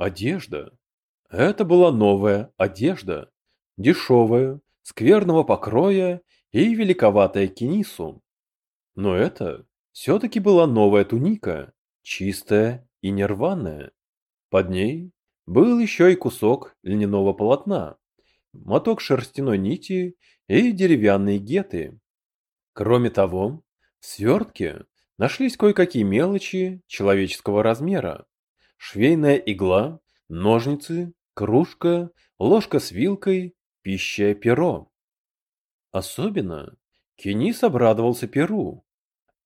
Одежда. Это была новая одежда, дешевая, скверного покроя и великоватая кинису. Но это все-таки была новая туника, чистая и нерваная. Под ней был еще и кусок льняного полотна, моток шерстяной нити и деревянные геты. Кроме того, в свертке нашлись кое-какие мелочи человеческого размера. Швейная игла, ножницы, кружка, ложка с вилкой, пища перо. Особенно Кенис обрадовался перу.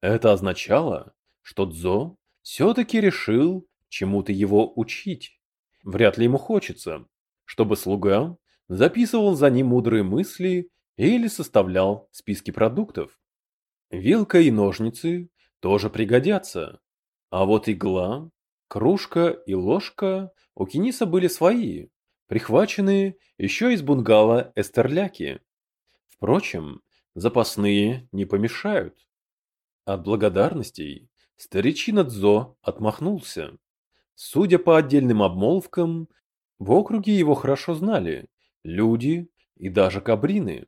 Это означало, что Дзо все-таки решил чему-то его учить. Вряд ли ему хочется, чтобы слуга записывал за ним мудрые мысли или составлял списки продуктов. Вилка и ножницы тоже пригодятся. А вот игла, кружка и ложка у Кениса были свои, прихваченные еще из бунгало Эстерляки. Впрочем, запасные не помешают. От благодарностей старичина Дзо отмахнулся. Судя по отдельным обмолвкам, в округе его хорошо знали люди и даже кабрины.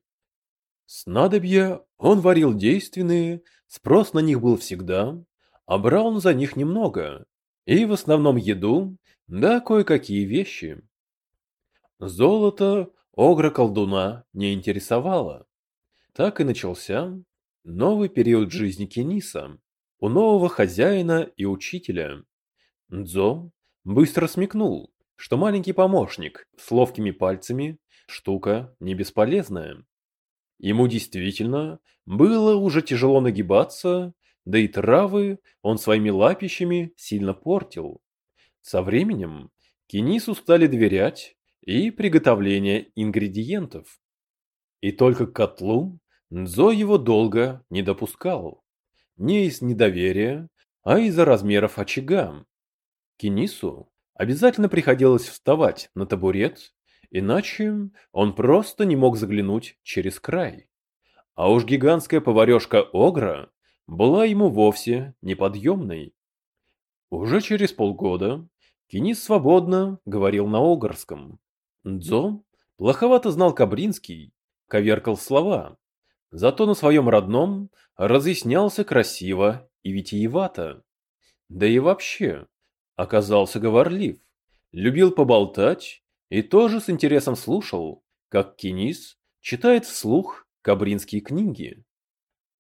Снадобья он варил действенные, спрос на них был всегда, а брал он за них немного, и в основном еду, да кое-какие вещи. Золото огра-колдуна не интересовало. Так и начался новый период жизни Кениса, у нового хозяина и учителя. Дзо быстро смекнул, что маленький помощник с ловкими пальцами – штука не бесполезная. Ему действительно было уже тяжело нагибаться, да и травы он своими лапищами сильно портил. Со временем Кенису стали доверять и приготовление ингредиентов. И только к котлу Нзо его долго не допускал. Не из недоверия, а из-за размеров очага. Кенису обязательно приходилось вставать на табурет Иначе он просто не мог заглянуть через край. А уж гигантская поварешка Огра была ему вовсе неподъемной. Уже через полгода Кенис свободно говорил на Огрском. Дзо плоховато знал Кабринский, коверкал слова, зато на своем родном разъяснялся красиво и витиевато. Да и вообще оказался говорлив, любил поболтать и тоже с интересом слушал, как Кинис читает вслух кабринские книги.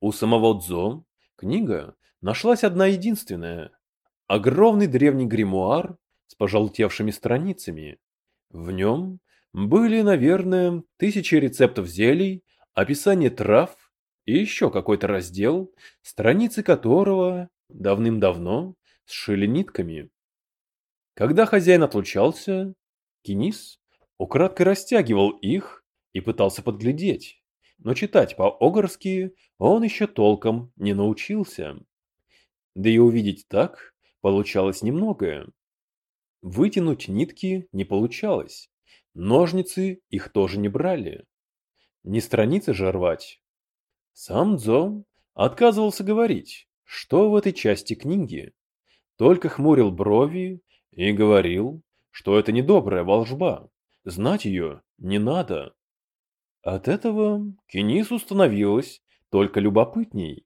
У самого Дзо книга нашлась одна единственная. Огромный древний гримуар с пожелтевшими страницами. В нем были, наверное, тысячи рецептов зелий, описание трав и еще какой-то раздел, страницы которого давным-давно сшили нитками. Когда хозяин отлучался, Кинис украдкой растягивал их и пытался подглядеть, но читать по-огорски он еще толком не научился. Да и увидеть так получалось немногое. Вытянуть нитки не получалось, ножницы их тоже не брали. Не страницы же рвать. Сам Дзо отказывался говорить, что в этой части книги, только хмурил брови и говорил, что это недобрая волжба, знать ее не надо. От этого Кенису становилось только любопытней.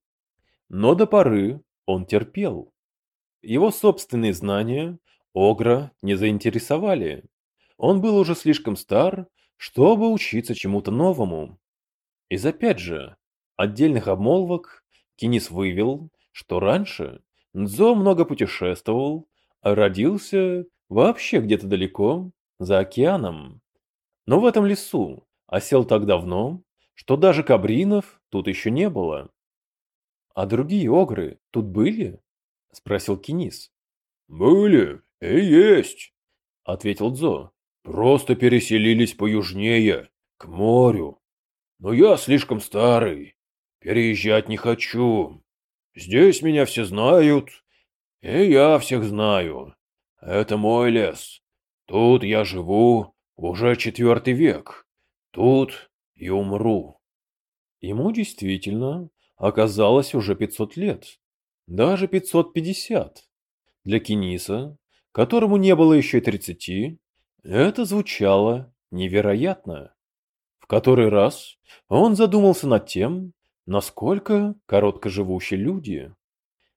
Но до поры он терпел. Его собственные знания Огра не заинтересовали. Он был уже слишком стар, чтобы учиться чему-то новому. Из опять же, отдельных обмолвок Кенис вывел, что раньше Нзо много путешествовал, а родился Вообще где-то далеко, за океаном. Но в этом лесу осел так давно, что даже кабринов тут еще не было. А другие огры тут были? Спросил Кинис. Были и есть, ответил Дзо. Просто переселились поюжнее, к морю. Но я слишком старый, переезжать не хочу. Здесь меня все знают, и я всех знаю. Это мой лес. Тут я живу уже четвертый век. Тут и умру. Ему действительно оказалось уже 500 лет. Даже 550. Для Кениса которому не было еще тридцати, это звучало невероятно. В который раз он задумался над тем, насколько короткоживущие люди.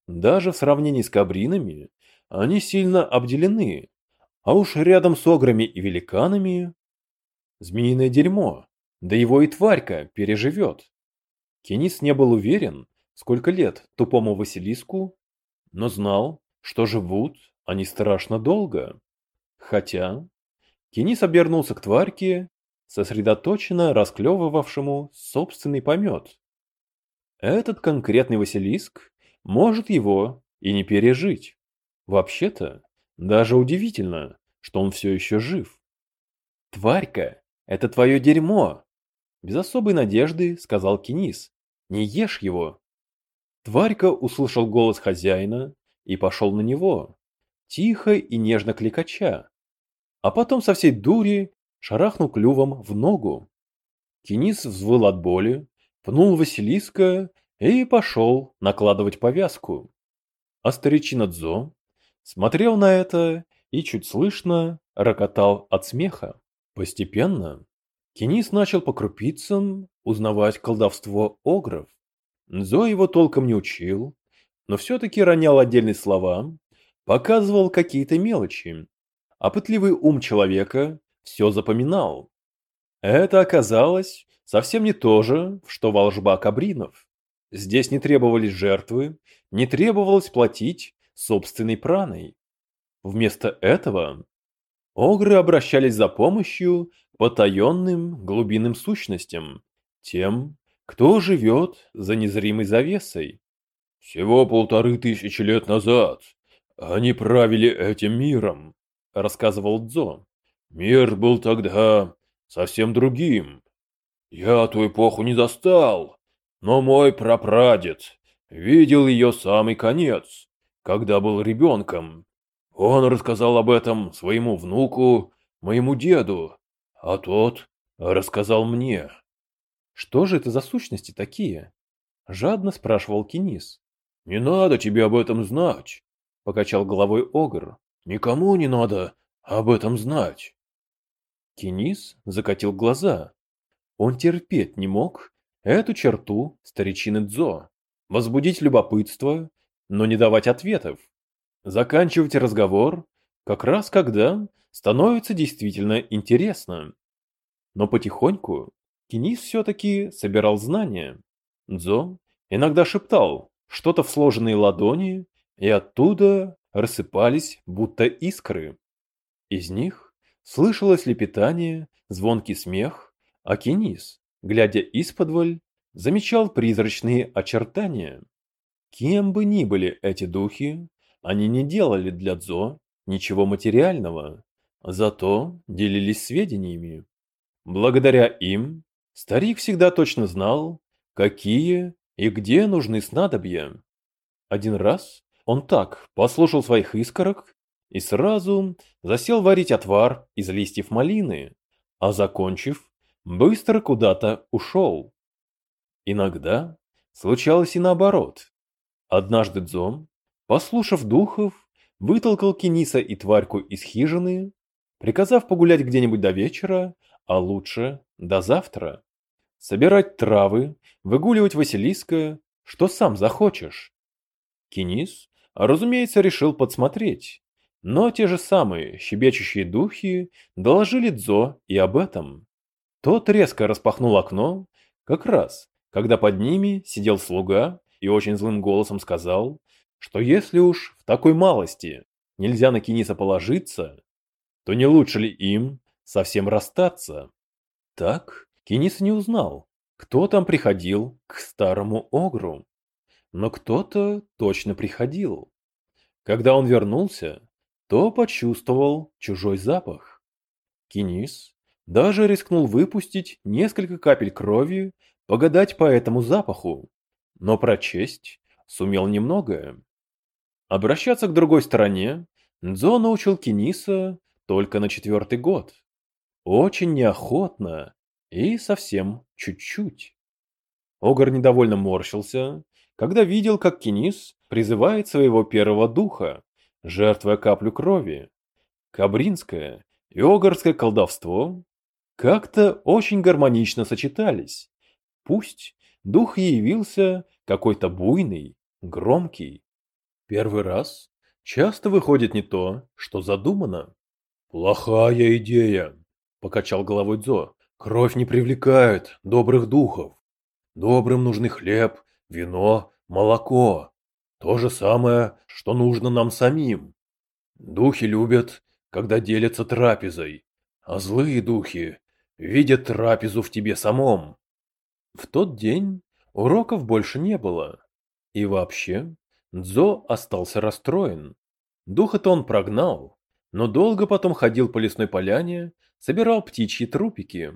Даже в сравнении с кабринами они сильно обделены, а уж рядом с ограми и великанами змеиное дерьмо, да его и тварька переживет. Кенис не был уверен, сколько лет тупому Василиску, но знал, что живут они страшно долго. Хотя Кенис обернулся к тварьке, сосредоточенно расклевывавшему собственный помет. Этот конкретный Василиск может его и не пережить. Вообще-то, даже удивительно, что он все еще жив. «Тварька, это твое дерьмо!» Без особой надежды сказал Кенис. «Не ешь его!» Тварька услышал голос хозяина и пошел на него, тихо и нежно кликача, а потом со всей дури шарахнул клювом в ногу. Кенис взвыл от боли, пнул Василиска и пошел накладывать повязку. А старичина Дзо смотрел на это и чуть слышно рокотал от смеха. Постепенно Кенис начал по крупицам узнавать колдовство огров. Дзо его толком не учил, но все-таки ронял отдельные слова, показывал какие-то мелочи, а пытливый ум человека все запоминал. Это оказалось совсем не то же, что волжба кабринов. Здесь не требовались жертвы, не требовалось платить собственной праной. Вместо этого огры обращались за помощью к потаенным глубинным сущностям, тем, кто живет за незримой завесой. Всего полторы тысячи лет назад они правили этим миром, рассказывал Дзо. Мир был тогда совсем другим. Я ту эпоху не застал, но мой прапрадед видел ее самый конец, когда был ребенком. Он рассказал об этом своему внуку, моему деду, а тот рассказал мне. Что же это за сущности такие? Жадно спрашивал Кинис. Не надо тебе об этом знать, покачал головой Огр. Никому не надо об этом знать. Кинис закатил глаза. Он терпеть не мог эту черту старичины Дзо. Возбудить любопытство, но не давать ответов. Заканчивать разговор как раз когда становится действительно интересно. Но потихоньку Кинис все-таки собирал знания. Дзо иногда шептал что-то в сложенные ладони, и оттуда рассыпались будто искры. Из них слышалось лепетание, звонкий смех, а Кинис, глядя исподволь, замечал призрачные очертания. Кем бы ни были эти духи, они не делали для Дзо ничего материального, зато делились сведениями. Благодаря им старик всегда точно знал, какие и где нужны снадобья. Один раз он так послушал своих искорок и сразу засел варить отвар из листьев малины, а закончив, быстро куда-то ушел. Иногда случалось и наоборот. Однажды Дзом, послушав духов, вытолкал Кениса и тварьку из хижины, приказав погулять где-нибудь до вечера, а лучше до завтра. Собирать травы, выгуливать Василиска, что сам захочешь. Кинис, разумеется, решил подсмотреть, но те же самые щебечущие духи доложили Дзо и об этом. Тот резко распахнул окно, как раз, когда под ними сидел слуга и очень злым голосом сказал, что если уж в такой малости нельзя на Кениса положиться, то не лучше ли им совсем расстаться? Так Кенис не узнал, кто там приходил к старому Огру. Но кто-то точно приходил. Когда он вернулся, то почувствовал чужой запах. Кенис даже рискнул выпустить несколько капель крови, погадать по этому запаху, но прочесть сумел немногое. Обращаться к другой стороне Дзо научил Кениса только на четвертый год. Очень неохотно и совсем чуть-чуть. Огр недовольно морщился, когда видел, как Кенис призывает своего первого духа, жертвуя каплю крови. Кабринское и огорское колдовство как-то очень гармонично сочетались. Пусть дух явился какой-то буйный, громкий. Первый раз часто выходит не то, что задумано. «Плохая идея», — покачал головой Дзо. «Кровь не привлекает добрых духов. Добрым нужны хлеб, вино, молоко. То же самое, что нужно нам самим. Духи любят, когда делятся трапезой, а злые духи видят трапезу в тебе самом. В тот день уроков больше не было. И вообще, Дзо остался расстроен. Духа-то он прогнал, но долго потом ходил по лесной поляне, собирал птичьи трупики.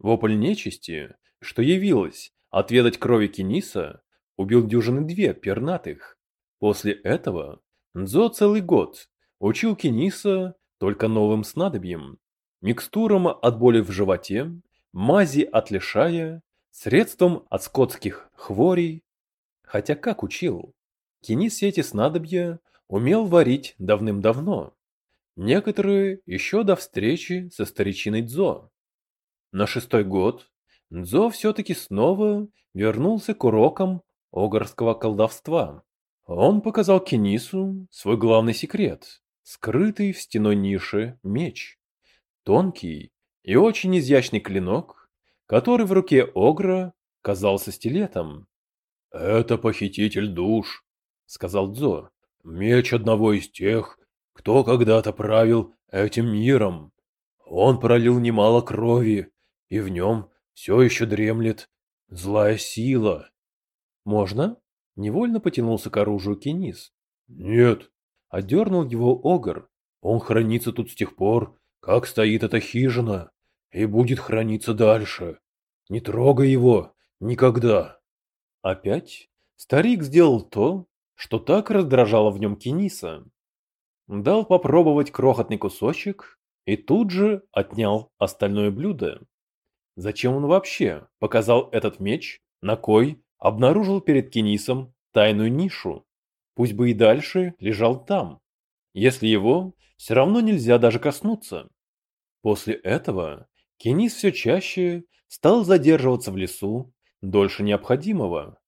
Вопль нечисти, что явилось отведать крови Кениса, убил дюжины две пернатых. После этого Дзо целый год учил Кениса только новым снадобьем, микстурам от боли в животе, мази от лишая, средством от скотских хворей. Хотя как учил? Кенис эти снадобья умел варить давным-давно. Некоторые еще до встречи со старичиной Дзо. На шестой год Дзо все-таки снова вернулся к урокам огорского колдовства. Он показал Кенису свой главный секрет, скрытый в стеной нише меч. Тонкий и очень изящный клинок, который в руке Огра казался стилетом. «Это похититель душ», — сказал Дзо. «Меч одного из тех, кто когда-то правил этим миром. Он пролил немало крови, и в нем все еще дремлет злая сила. «Можно?» – невольно потянулся к оружию Кенис. «Нет», – одернул его Огр. «Он хранится тут с тех пор, как стоит эта хижина, и будет храниться дальше. Не трогай его никогда». Опять старик сделал то, что так раздражало в нем Кениса. Дал попробовать крохотный кусочек и тут же отнял остальное блюдо. Зачем он вообще показал этот меч, на кой обнаружил перед Кенисом тайную нишу? Пусть бы и дальше лежал там, если его все равно нельзя даже коснуться. После этого Кенис все чаще стал задерживаться в лесу дольше необходимого.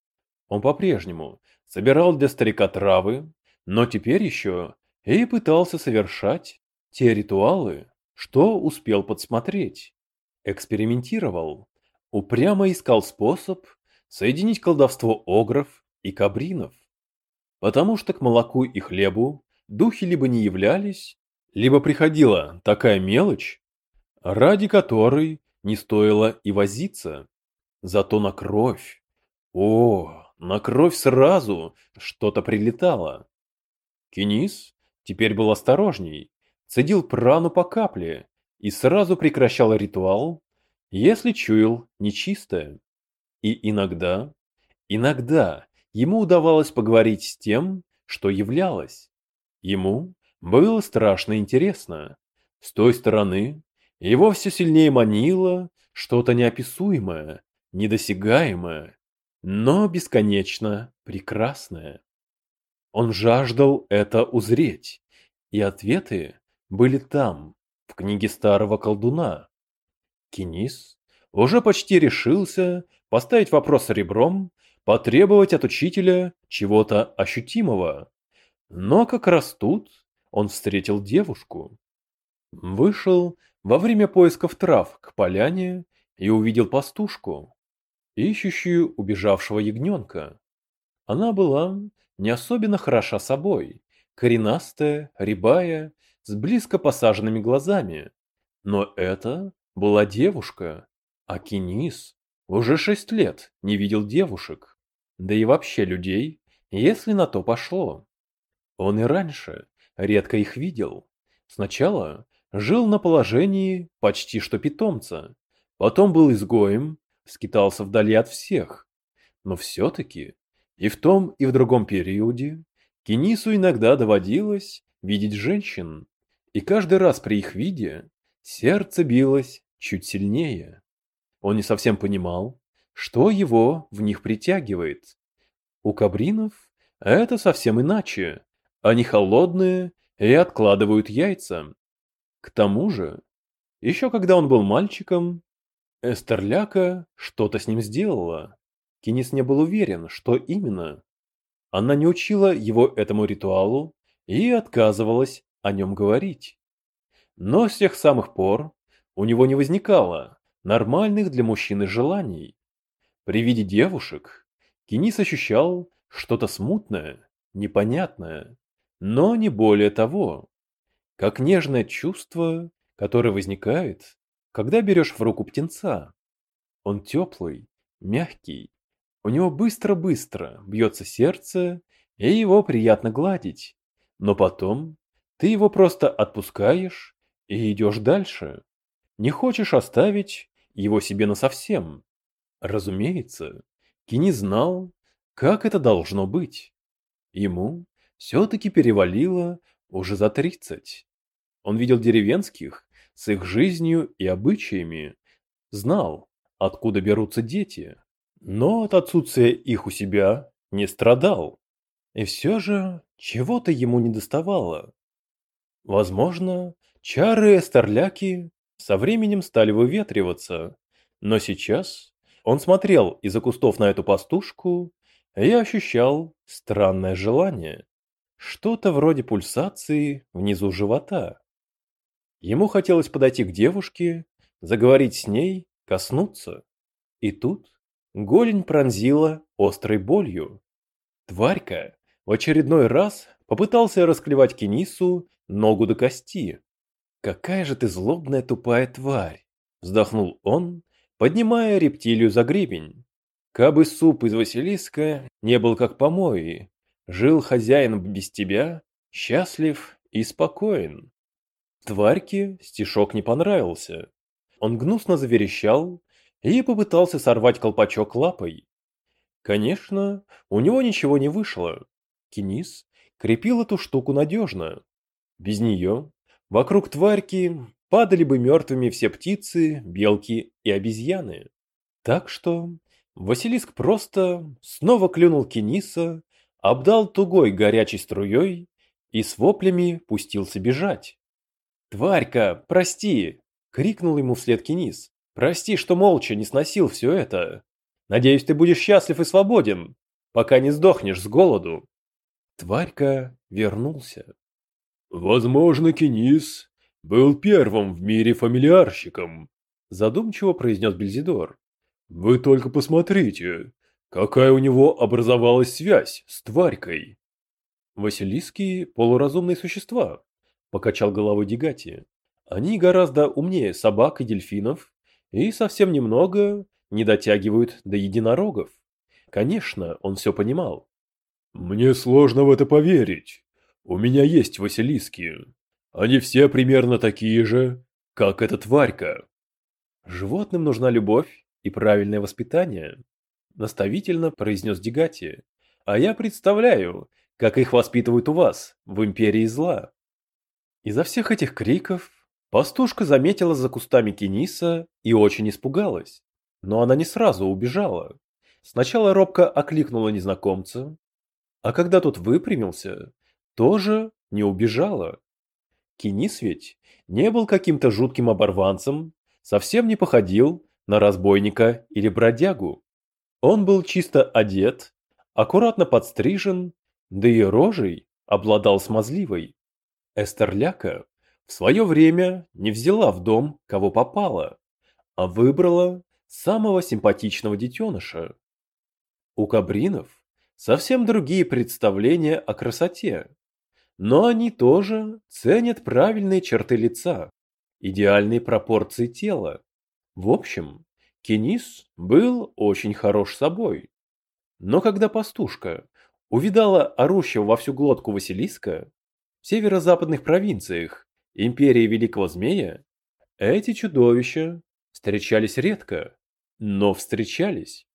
Он по-прежнему собирал для старика травы, но теперь еще и пытался совершать те ритуалы, что успел подсмотреть. Экспериментировал, упрямо искал способ соединить колдовство огров и кабринов. Потому что к молоку и хлебу духи либо не являлись, либо приходила такая мелочь, ради которой не стоило и возиться. Зато на кровь. О, на кровь сразу что-то прилетало. Кенис теперь был осторожней, цедил прану по капле и сразу прекращал ритуал, если чуял нечистое. И иногда, иногда ему удавалось поговорить с тем, что являлось. Ему было страшно интересно. С той стороны его все сильнее манило что-то неописуемое, недосягаемое, но бесконечно прекрасное. Он жаждал это узреть, и ответы были там, в книге старого колдуна. Кенис уже почти решился поставить вопрос ребром, потребовать от учителя чего-то ощутимого. Но как раз тут он встретил девушку. Вышел во время поисков трав к поляне и увидел пастушку, ищущую убежавшего ягненка. Она была не особенно хороша собой, коренастая, рябая, с близко посаженными глазами. Но это была девушка, а Кинис уже шесть лет не видел девушек, да и вообще людей, если на то пошло. Он и раньше редко их видел. Сначала жил на положении почти что питомца, потом был изгоем, скитался вдали от всех. Но все-таки и в том, и в другом периоде Кенису иногда доводилось видеть женщин, и каждый раз при их виде сердце билось чуть сильнее. Он не совсем понимал, что его в них притягивает. У кабринов это совсем иначе. Они холодные и откладывают яйца. К тому же, еще когда он был мальчиком, Эстерляка что-то с ним сделала. Кинис не был уверен, что именно. Она не учила его этому ритуалу и отказывалась о нем говорить. Но с тех самых пор у него не возникало нормальных для мужчины желаний. При виде девушек Кинис ощущал что-то смутное, непонятное, но не более того, как нежное чувство, которое возникает, когда берешь в руку птенца. Он теплый, мягкий, у него быстро-быстро бьется сердце, и его приятно гладить. Но потом ты его просто отпускаешь и идешь дальше. Не хочешь оставить его себе насовсем. Разумеется, Кини знал, как это должно быть. Ему все-таки перевалило уже за тридцать. Он видел деревенских с их жизнью и обычаями, знал, откуда берутся дети, но от отсутствия их у себя не страдал. И все же чего-то ему не доставало. Возможно, чары Эстерляки со временем стали выветриваться, но сейчас он смотрел из-за кустов на эту пастушку и ощущал странное желание. Что-то вроде пульсации внизу живота. Ему хотелось подойти к девушке, заговорить с ней, коснуться. И тут голень пронзила острой болью. Тварька в очередной раз попытался расклевать Кенису ногу до кости. «Какая же ты злобная тупая тварь!» – вздохнул он, поднимая рептилию за гребень. «Кабы суп из Василиска не был как помои, жил хозяин без тебя, счастлив и спокоен». Тварьке стишок не понравился. Он гнусно заверещал и попытался сорвать колпачок лапой. Конечно, у него ничего не вышло. Кинис крепил эту штуку надежно. Без нее вокруг тварьки падали бы мертвыми все птицы, белки и обезьяны. Так что Василиск просто снова клюнул Кениса, обдал тугой горячей струей и с воплями пустился бежать. «Тварька, прости!» — крикнул ему вслед Кенис. «Прости, что молча не сносил все это. Надеюсь, ты будешь счастлив и свободен, пока не сдохнешь с голоду». Тварька вернулся. «Возможно, Кенис был первым в мире фамильярщиком», задумчиво произнес Бельзидор. «Вы только посмотрите, какая у него образовалась связь с тварькой». Василиски – полуразумные существа, покачал головой Дигати. Они гораздо умнее собак и дельфинов и совсем немного не дотягивают до единорогов. Конечно, он все понимал. Мне сложно в это поверить. У меня есть Василиски. Они все примерно такие же, как эта тварька. Животным нужна любовь и правильное воспитание, наставительно произнес Дигати. А я представляю, как их воспитывают у вас, в Империи Зла. Из-за всех этих криков пастушка заметила за кустами Кениса и очень испугалась. Но она не сразу убежала. Сначала робко окликнула незнакомца, а когда тот выпрямился, тоже не убежала. Кенис ведь не был каким-то жутким оборванцем, совсем не походил на разбойника или бродягу. Он был чисто одет, аккуратно подстрижен, да и рожей обладал смазливой. Эстерляка в свое время не взяла в дом, кого попало, а выбрала самого симпатичного детеныша. У кабринов совсем другие представления о красоте, но они тоже ценят правильные черты лица, идеальные пропорции тела. В общем, Кенис был очень хорош собой. Но когда пастушка увидала орущего во всю глотку Василиска, в северо-западных провинциях империи Великого Змея эти чудовища встречались редко, но встречались.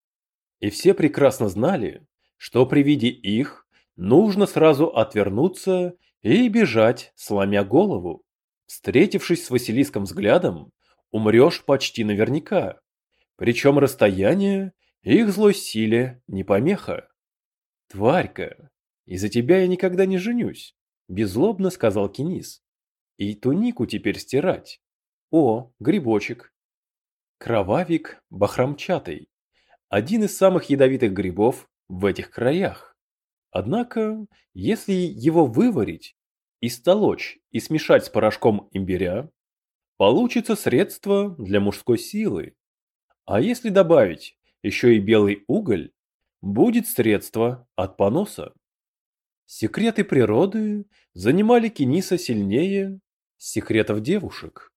И все прекрасно знали, что при виде их нужно сразу отвернуться и бежать, сломя голову. Встретившись с Василиском взглядом, умрешь почти наверняка. Причем расстояние их злой силе не помеха. Тварька, из-за тебя я никогда не женюсь. Беззлобно сказал Кинис. И тунику теперь стирать. О, грибочек. Кровавик бахромчатый. Один из самых ядовитых грибов в этих краях. Однако, если его выварить, истолочь и смешать с порошком имбиря, получится средство для мужской силы. А если добавить еще и белый уголь, будет средство от поноса. Секреты природы занимали Кениса сильнее секретов девушек.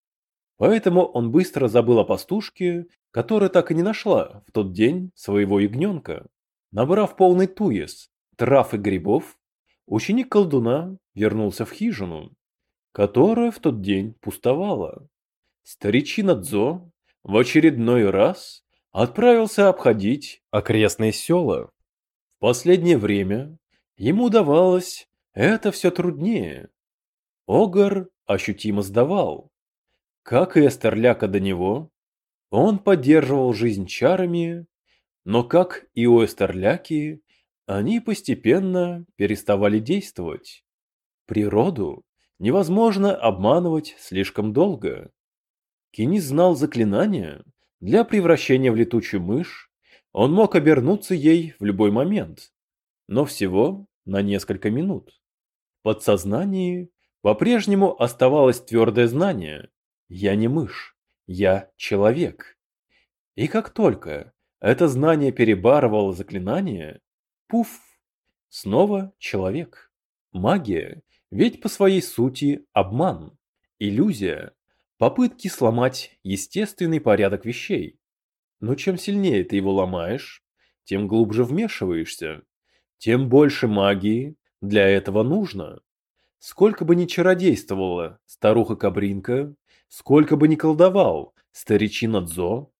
Поэтому он быстро забыл о пастушке, которая так и не нашла в тот день своего ягненка. Набрав полный туес трав и грибов, ученик колдуна вернулся в хижину, которая в тот день пустовала. Старичина Дзо в очередной раз отправился обходить окрестные села. В последнее время ему удавалось это все труднее. Огар ощутимо сдавал. Как и Эстерляка до него, он поддерживал жизнь чарами, но как и у Эстерляки, они постепенно переставали действовать. Природу невозможно обманывать слишком долго. Кенис знал заклинания, для превращения в летучую мышь он мог обернуться ей в любой момент, но всего на несколько минут. В подсознании по-прежнему оставалось твердое знание «я не мышь, я человек». И как только это знание перебарывало заклинание, пуф, снова человек. Магия ведь по своей сути обман, иллюзия, попытки сломать естественный порядок вещей. Но чем сильнее ты его ломаешь, тем глубже вмешиваешься, тем больше магии для этого нужно. Сколько бы ни чародействовала старуха-кабринка, сколько бы ни колдовал старичина Дзо,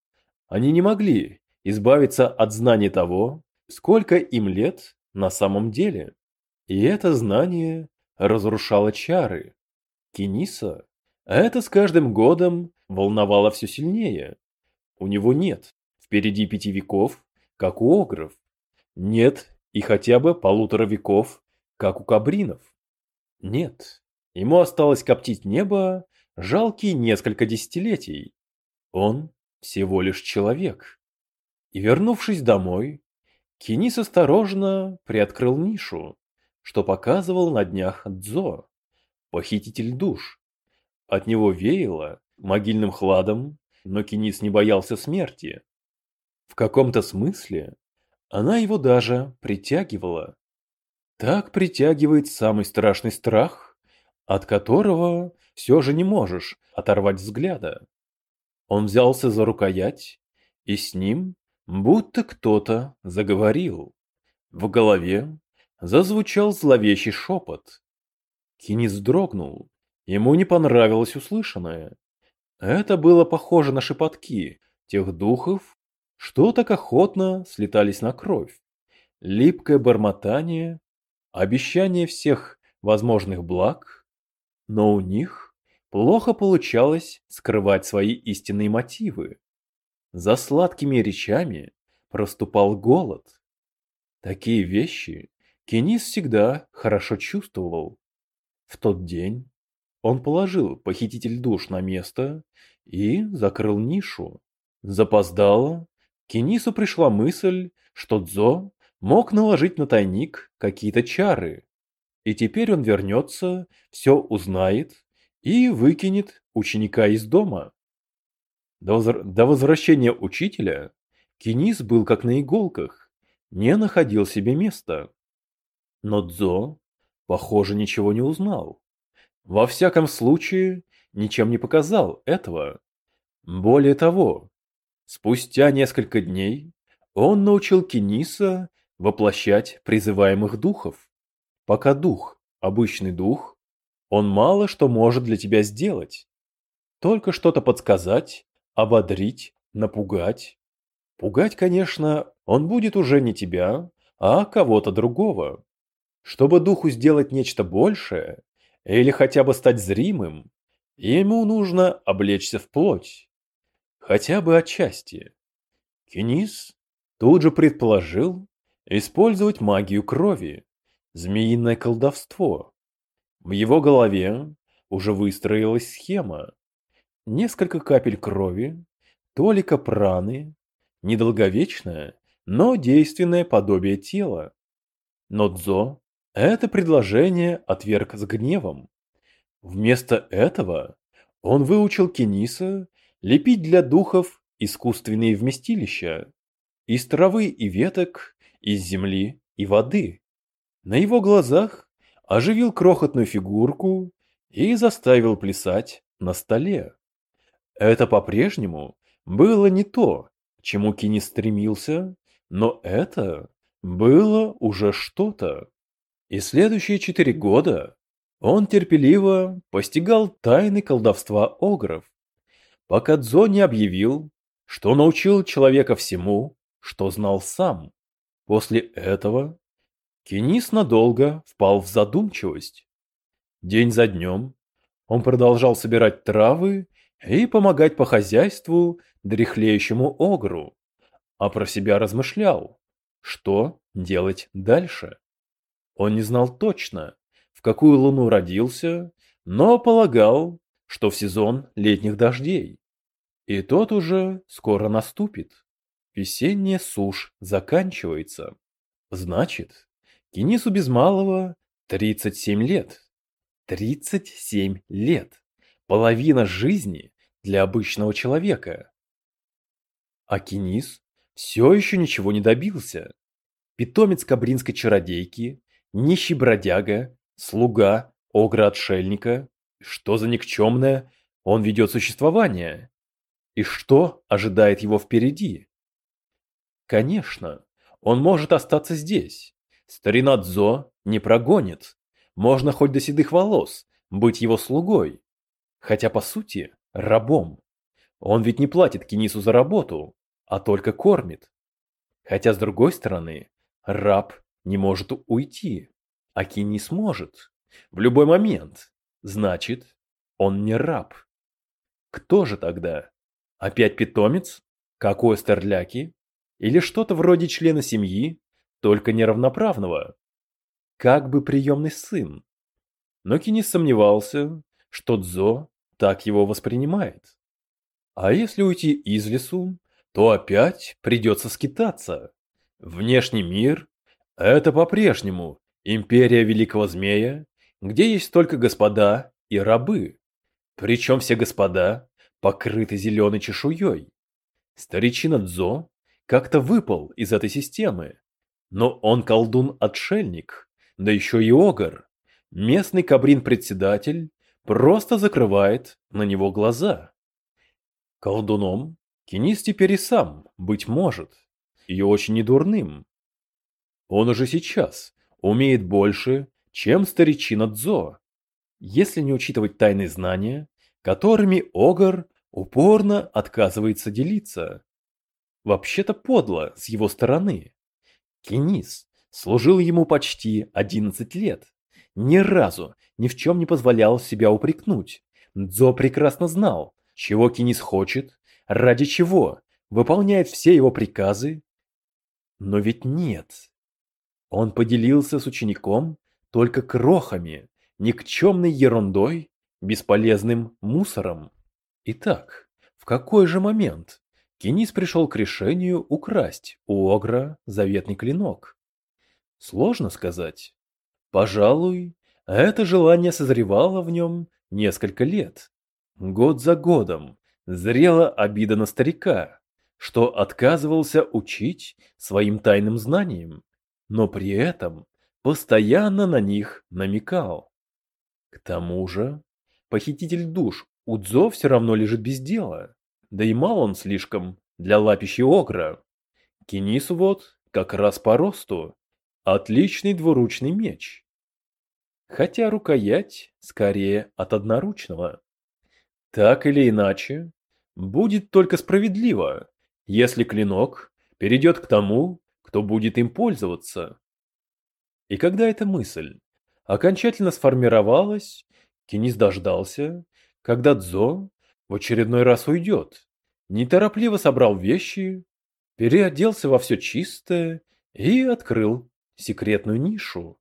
они не могли избавиться от знания того, сколько им лет на самом деле. И это знание разрушало чары. Кениса это с каждым годом волновало все сильнее. У него нет впереди пяти веков, как у огров. Нет и хотя бы полутора веков, как у кабринов. Нет, ему осталось коптить небо жалкие несколько десятилетий. Он всего лишь человек. И вернувшись домой, Кинис осторожно приоткрыл нишу, что показывал на днях Дзо, похититель душ. От него веяло могильным хладом, но Кинис не боялся смерти. В каком-то смысле она его даже притягивала. Так притягивает самый страшный страх, от которого все же не можешь оторвать взгляда. Он взялся за рукоять, и с ним будто кто-то заговорил. В голове зазвучал зловещий шепот. Кинис дрогнул Ему не понравилось услышанное. Это было похоже на шепотки тех духов, что так охотно слетались на кровь. Липкое бормотание, обещание всех возможных благ, но у них плохо получалось скрывать свои истинные мотивы. За сладкими речами проступал голод. Такие вещи Кенис всегда хорошо чувствовал. В тот день он положил похититель душ на место и закрыл нишу. Запоздало. Кенису пришла мысль, что Дзо мог наложить на тайник какие-то чары. И теперь он вернется, все узнает и выкинет ученика из дома. До, возр... До возвращения учителя Кенис был как на иголках, не находил себе места. Но Дзо, похоже, ничего не узнал. Во всяком случае, ничем не показал этого. Более того, спустя несколько дней он научил Кениса воплощать призываемых духов. Пока дух, обычный дух, он мало что может для тебя сделать. Только что-то подсказать, ободрить, напугать. Пугать, конечно, он будет уже не тебя, а кого-то другого. Чтобы духу сделать нечто большее, или хотя бы стать зримым, ему нужно облечься в плоть. Хотя бы отчасти. Кенис тут же предположил использовать магию крови, змеиное колдовство. В его голове уже выстроилась схема. Несколько капель крови, толика праны, недолговечное, но действенное подобие тела. Но Дзо это предложение отверг с гневом. Вместо этого он выучил Кениса лепить для духов искусственные вместилища из травы и веток, из земли и воды. На его глазах оживил крохотную фигурку и заставил плясать на столе. Это по-прежнему было не то, к чему Кенис стремился, но это было уже что-то. И следующие четыре года он терпеливо постигал тайны колдовства огров, пока Дзо не объявил, что научил человека всему, что знал сам. После этого Кенис надолго впал в задумчивость. День за днем он продолжал собирать травы и помогать по хозяйству дряхлеющему огру, а про себя размышлял, что делать дальше. Он не знал точно, в какую луну родился, но полагал, что в сезон летних дождей. И тот уже скоро наступит. Весенняя сушь заканчивается. Значит, Денису без малого 37 лет. 37 лет. Половина жизни для обычного человека. А Кинис все еще ничего не добился. Питомец кабринской чародейки, нищий бродяга, слуга, огра-отшельника. Что за никчемное он ведет существование? И что ожидает его впереди? Конечно, он может остаться здесь. Старина Дзо не прогонит. Можно хоть до седых волос быть его слугой. Хотя, по сути, рабом. Он ведь не платит Кинису за работу, а только кормит. Хотя, с другой стороны, раб не может уйти, а Кинис может. В любой момент. Значит, он не раб. Кто же тогда? Опять питомец? Как у Эстерляки? Или что-то вроде члена семьи, только неравноправного? Как бы приемный сын? Но Кинис сомневался, что Дзо так его воспринимает. А если уйти из лесу, то опять придется скитаться. Внешний мир – это по-прежнему империя Великого Змея, где есть только господа и рабы. Причем все господа покрыты зеленой чешуей. Старичина Дзо как-то выпал из этой системы, но он колдун-отшельник, да еще и огр. Местный кабрин-председатель просто закрывает на него глаза. Колдуном Кенис теперь и сам, быть может, и очень недурным. Он уже сейчас умеет больше, чем старичина Дзо, если не учитывать тайные знания, которыми Огар упорно отказывается делиться. Вообще-то подло с его стороны. Кенис служил ему почти 11 лет. Ни разу ни в чем не позволял себя упрекнуть. Дзо прекрасно знал, чего Кенис хочет, ради чего, выполняет все его приказы. Но ведь нет. Он поделился с учеником только крохами, никчемной ерундой, бесполезным мусором. Итак, в какой же момент Кенис пришел к решению украсть у Огра заветный клинок? Сложно сказать. Пожалуй, это желание созревало в нем несколько лет. Год за годом зрела обида на старика, что отказывался учить своим тайным знаниям, но при этом постоянно на них намекал. К тому же, похититель душ Удзо все равно лежит без дела, да и мал он слишком для лапищи огра. Кенису вот как раз по росту, отличный двуручный меч. Хотя рукоять скорее от одноручного. Так или иначе, будет только справедливо, если клинок перейдет к тому, кто будет им пользоваться. И когда эта мысль окончательно сформировалась, Кенис дождался, когда Дзо в очередной раз уйдет, неторопливо собрал вещи, переоделся во все чистое и открыл секретную нишу.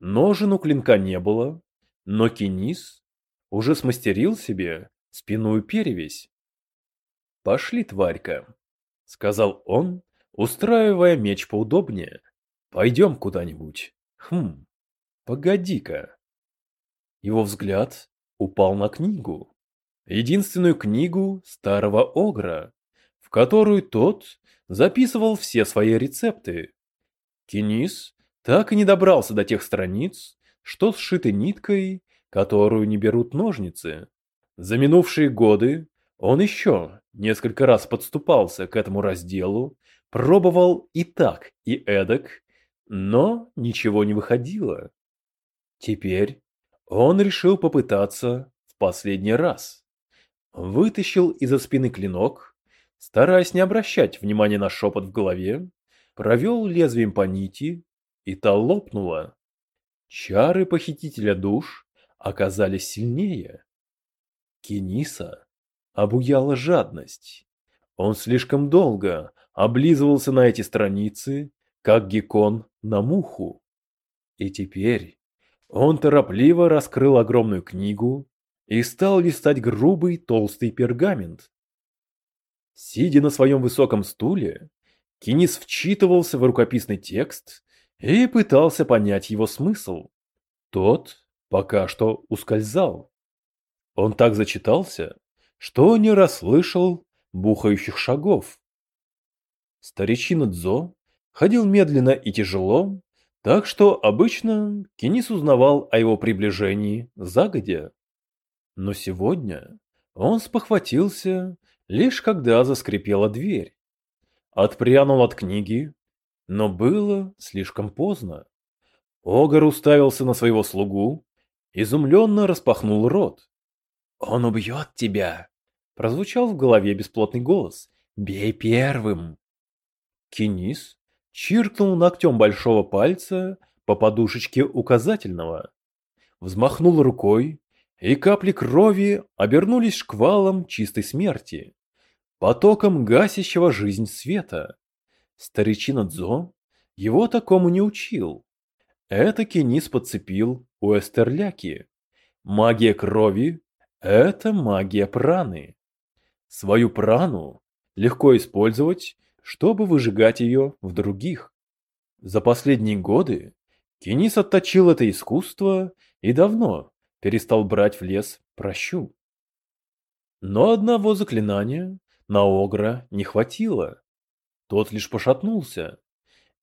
Ножен у клинка не было, Но Кинис уже смастерил себе спинную перевязь. «Пошли, тварька», — сказал он, устраивая меч поудобнее. «Пойдем куда-нибудь. Хм, погоди-ка». Его взгляд упал на книгу. Единственную книгу старого Огра, в которую тот записывал все свои рецепты. Кинис так и не добрался до тех страниц, что сшиты ниткой, которую не берут ножницы. За минувшие годы он еще несколько раз подступался к этому разделу, пробовал и так, и эдак, но ничего не выходило. Теперь он решил попытаться в последний раз. Вытащил из-за спины клинок, стараясь не обращать внимания на шепот в голове, провел лезвием по нити, и та лопнула. Чары похитителя душ оказались сильнее. Кениса обуяла жадность. Он слишком долго облизывался на эти страницы, как геккон на муху. И теперь он торопливо раскрыл огромную книгу и стал листать грубый толстый пергамент. Сидя на своем высоком стуле, Кинис вчитывался в рукописный текст и пытался понять его смысл. Тот пока что ускользал. Он так зачитался, что не расслышал бухающих шагов. Старичина Дзо ходил медленно и тяжело, так что обычно Кенис узнавал о его приближении загодя. Но сегодня он спохватился, лишь когда заскрипела дверь. Отпрянул от книги но было слишком поздно. Огар уставился на своего слугу, изумленно распахнул рот. «Он убьет тебя!» — прозвучал в голове бесплотный голос. «Бей первым!» Кинис чиркнул ногтем большого пальца по подушечке указательного. Взмахнул рукой, и капли крови обернулись шквалом чистой смерти, потоком гасящего жизнь света. Старичина Дзо его такому не учил. Это Кенис подцепил у Эстерляки. Магия крови – это магия праны. Свою прану легко использовать, чтобы выжигать ее в других. За последние годы Кенис отточил это искусство и давно перестал брать в лес прощу. Но одного заклинания на Огра не хватило. Тот лишь пошатнулся.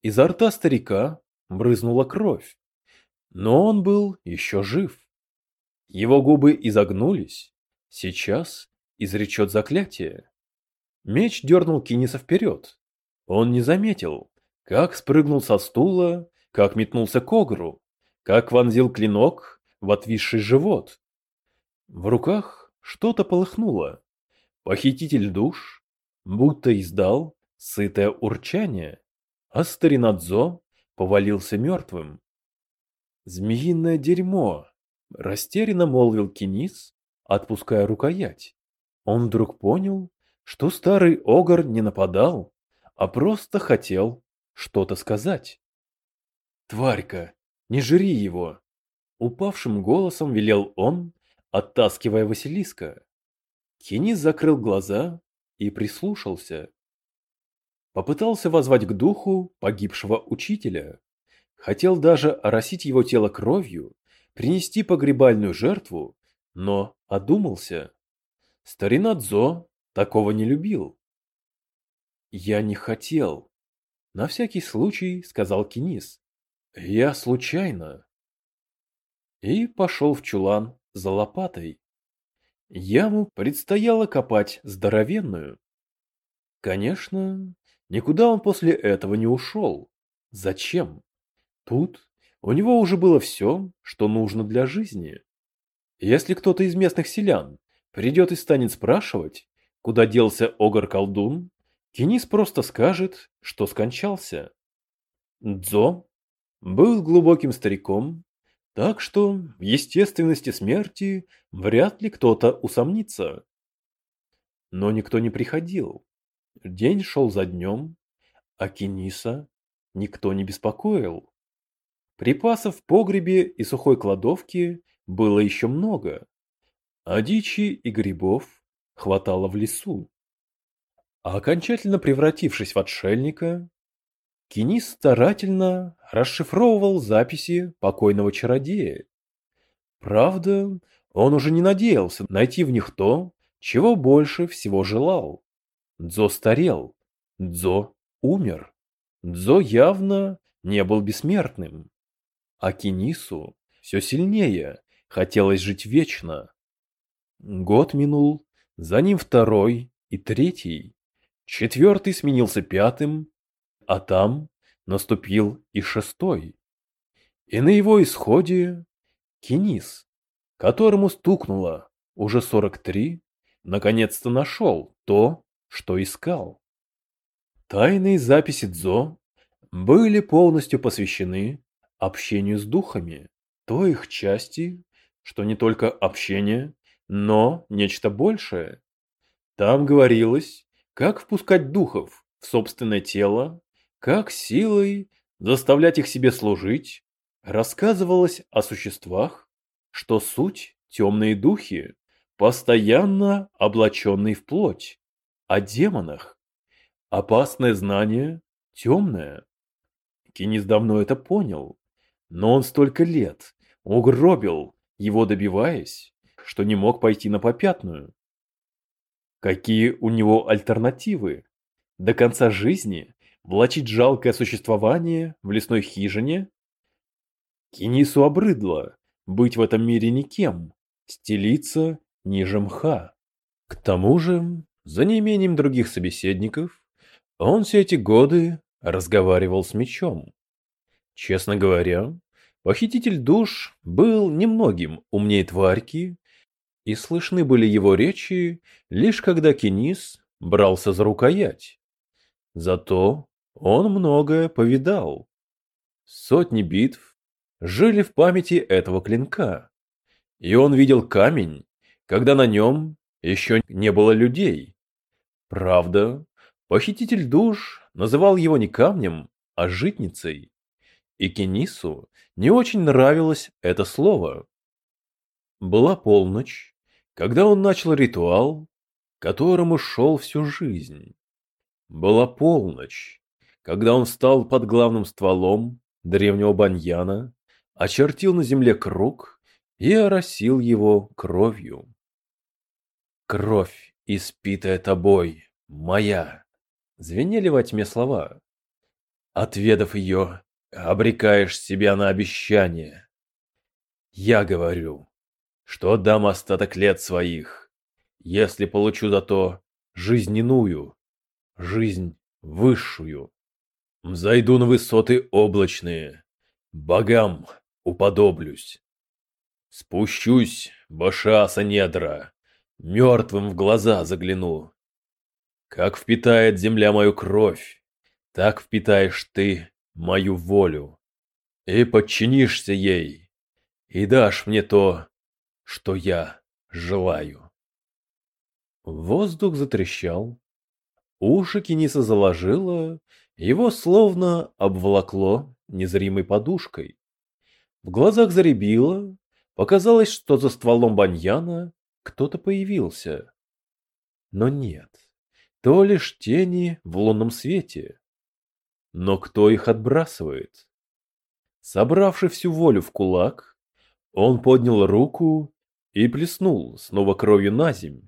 Изо рта старика брызнула кровь. Но он был еще жив. Его губы изогнулись. Сейчас изречет заклятие. Меч дернул Киниса вперед. Он не заметил, как спрыгнул со стула, как метнулся к огру, как вонзил клинок в отвисший живот. В руках что-то полыхнуло. Похититель душ будто издал сытое урчание, а старинадзо повалился мертвым. «Змеиное дерьмо!» – растерянно молвил Кинис, отпуская рукоять. Он вдруг понял, что старый огр не нападал, а просто хотел что-то сказать. «Тварька, не жри его!» Упавшим голосом велел он, оттаскивая Василиска. Кинис закрыл глаза и прислушался. Попытался возвать к духу погибшего учителя. Хотел даже оросить его тело кровью, принести погребальную жертву, но одумался. Старина Дзо такого не любил. «Я не хотел», — на всякий случай сказал Кинис. «Я случайно». И пошел в чулан за лопатой. Яму предстояло копать здоровенную. Конечно, Никуда он после этого не ушел. Зачем? Тут у него уже было все, что нужно для жизни. Если кто-то из местных селян придет и станет спрашивать, куда делся Огар-колдун, Кинис просто скажет, что скончался. Дзо был глубоким стариком, так что в естественности смерти вряд ли кто-то усомнится. Но никто не приходил. День шел за днем, а Кениса никто не беспокоил. Припасов в погребе и сухой кладовке было еще много, а дичи и грибов хватало в лесу. А окончательно превратившись в отшельника, Кинис старательно расшифровывал записи покойного чародея. Правда, он уже не надеялся найти в них то, чего больше всего желал. Дзо старел, Дзо умер, Дзо явно не был бессмертным. А Кинису все сильнее хотелось жить вечно. Год минул, за ним второй и третий. Четвертый сменился пятым, а там наступил и шестой. И на его исходе Кинис, которому стукнуло уже сорок три, наконец-то нашел то, что искал. Тайные записи Дзо были полностью посвящены общению с духами, той их части, что не только общение, но нечто большее. Там говорилось, как впускать духов в собственное тело, как силой заставлять их себе служить, рассказывалось о существах, что суть темные духи, постоянно облаченные в плоть, о демонах. Опасное знание темное. Кинис давно это понял, но он столько лет угробил, его добиваясь, что не мог пойти на попятную. Какие у него альтернативы? До конца жизни влачить жалкое существование в лесной хижине? Кинису обрыдло быть в этом мире никем, стелиться ниже мха. К тому же, за неимением других собеседников, он все эти годы разговаривал с мечом. Честно говоря, похититель душ был немногим умнее тварьки и слышны были его речи лишь когда Кенис брался за рукоять. Зато он многое повидал. Сотни битв жили в памяти этого клинка, и он видел камень, когда на нем еще не было людей. Правда, похититель душ называл его не камнем, а житницей, и Кенису не очень нравилось это слово. Была полночь, когда он начал ритуал, которому шел всю жизнь. Была полночь, когда он встал под главным стволом древнего баньяна, очертил на земле круг и оросил его кровью. «Кровь, испитая тобой, моя!» — звенели во тьме слова. Отведав ее, обрекаешь себя на обещание. Я говорю, что отдам остаток лет своих, если получу за то жизненную, жизнь высшую. Зайду на высоты облачные, богам уподоблюсь. Спущусь, башаса недра, мертвым в глаза загляну. Как впитает земля мою кровь, так впитаешь ты мою волю. И подчинишься ей, и дашь мне то, что я желаю. Воздух затрещал. Уши Кениса заложило, его словно обволокло незримой подушкой. В глазах заребило, показалось, что за стволом баньяна кто-то появился. Но нет, то лишь тени в лунном свете. Но кто их отбрасывает? Собравший всю волю в кулак, он поднял руку и плеснул снова кровью на земь,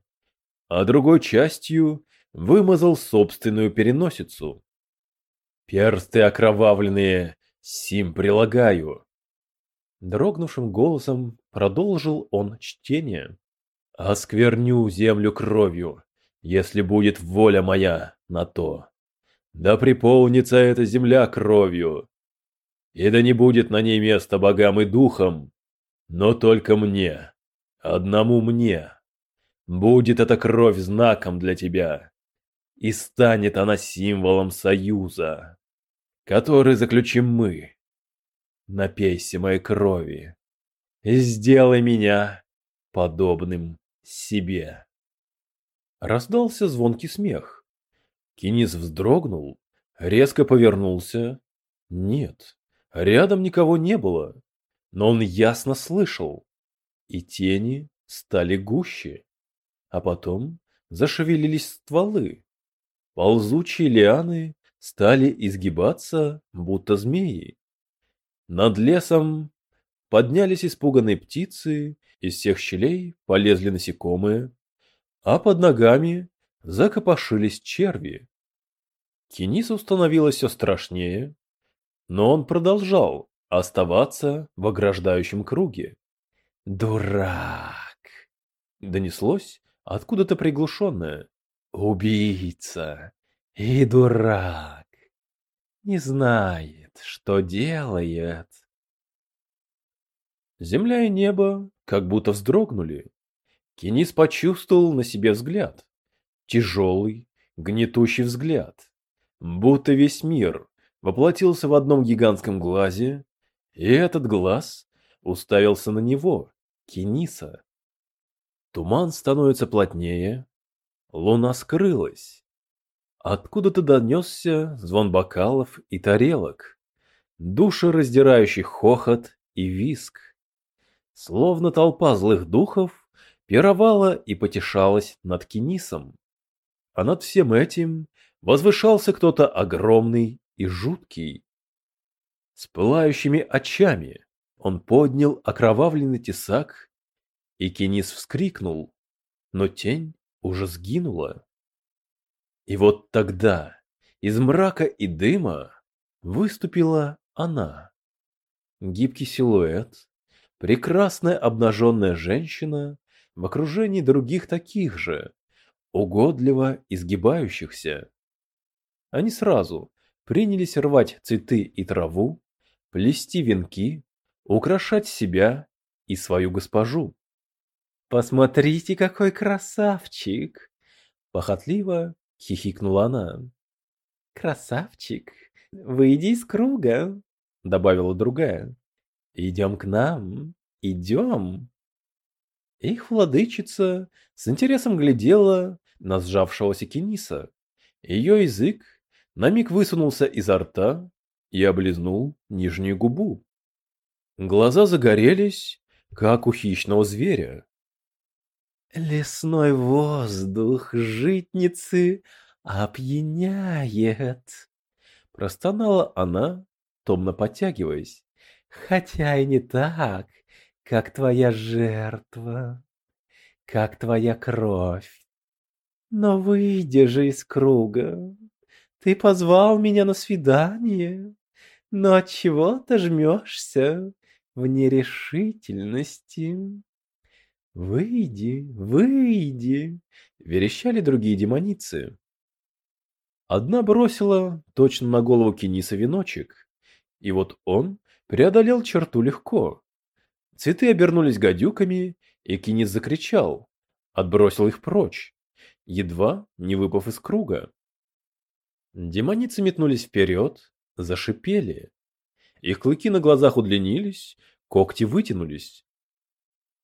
а другой частью вымазал собственную переносицу. Персты окровавленные, сим прилагаю. Дрогнувшим голосом продолжил он чтение. Оскверню землю кровью, если будет воля моя на то. Да приполнится эта земля кровью, и да не будет на ней места богам и духам, но только мне. Одному мне. Будет эта кровь знаком для тебя, и станет она символом союза, который заключим мы. Напейся моей крови и сделай меня подобным себе. Раздался звонкий смех. Кинис вздрогнул, резко повернулся. Нет, рядом никого не было, но он ясно слышал. И тени стали гуще, а потом зашевелились стволы. Ползучие лианы стали изгибаться, будто змеи. Над лесом поднялись испуганные птицы, из всех щелей полезли насекомые, а под ногами закопошились черви. Кинису становилось все страшнее, но он продолжал оставаться в ограждающем круге. «Дурак!» — донеслось откуда-то приглушенное. «Убийца и дурак! Не знает, что делает!» Земля и небо как будто вздрогнули. Кинис почувствовал на себе взгляд. Тяжелый, гнетущий взгляд. Будто весь мир воплотился в одном гигантском глазе, и этот глаз уставился на него, Кениса. Туман становится плотнее, луна скрылась. Откуда-то донесся звон бокалов и тарелок, душераздирающий хохот и виск. Словно толпа злых духов пировала и потешалась над Кенисом. А над всем этим возвышался кто-то огромный и жуткий. С пылающими очами он поднял окровавленный тесак, и Кенис вскрикнул, но тень уже сгинула. И вот тогда из мрака и дыма выступила она. Гибкий силуэт, прекрасная обнаженная женщина в окружении других таких же, угодливо изгибающихся. Они сразу принялись рвать цветы и траву, плести венки, украшать себя и свою госпожу. «Посмотрите, какой красавчик!» Похотливо хихикнула она. «Красавчик, выйди из круга!» Добавила другая. «Идем к нам, идем!» Их владычица с интересом глядела на сжавшегося Кениса. Ее язык на миг высунулся изо рта и облизнул нижнюю губу. Глаза загорелись, как у хищного зверя. «Лесной воздух житницы опьяняет!» Простонала она, томно подтягиваясь. «Хотя и не так, как твоя жертва, как твоя кровь. Но выйди же из круга, ты позвал меня на свидание, но от чего ты жмешься в нерешительности? Выйди, выйди, верещали другие демоницы. Одна бросила точно на голову Кениса веночек, и вот он преодолел черту легко. Цветы обернулись гадюками, и Кинис закричал, отбросил их прочь, едва не выпав из круга. Демоницы метнулись вперед, зашипели. Их клыки на глазах удлинились, когти вытянулись.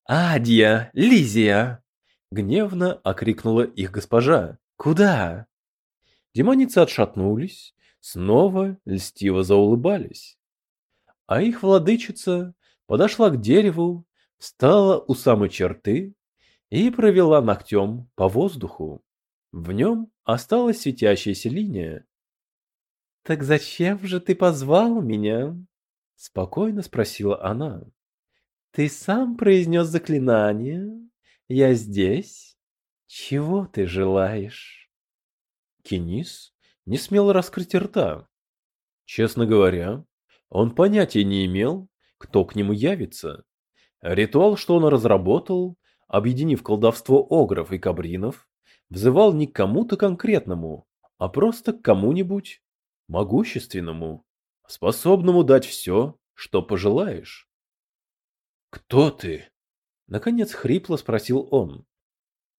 «Адья! Лизия!» — гневно окрикнула их госпожа. «Куда?» Демоницы отшатнулись, снова льстиво заулыбались. А их владычица подошла к дереву, встала у самой черты и провела ногтем по воздуху. В нем осталась светящаяся линия. «Так зачем же ты позвал меня?» — спокойно спросила она. «Ты сам произнес заклинание. Я здесь. Чего ты желаешь?» Кенис не смел раскрыть рта. Честно говоря, он понятия не имел, кто к нему явится. Ритуал, что он разработал, объединив колдовство огров и кабринов, взывал не к кому-то конкретному, а просто к кому-нибудь могущественному, способному дать все, что пожелаешь. «Кто ты?» — наконец хрипло спросил он.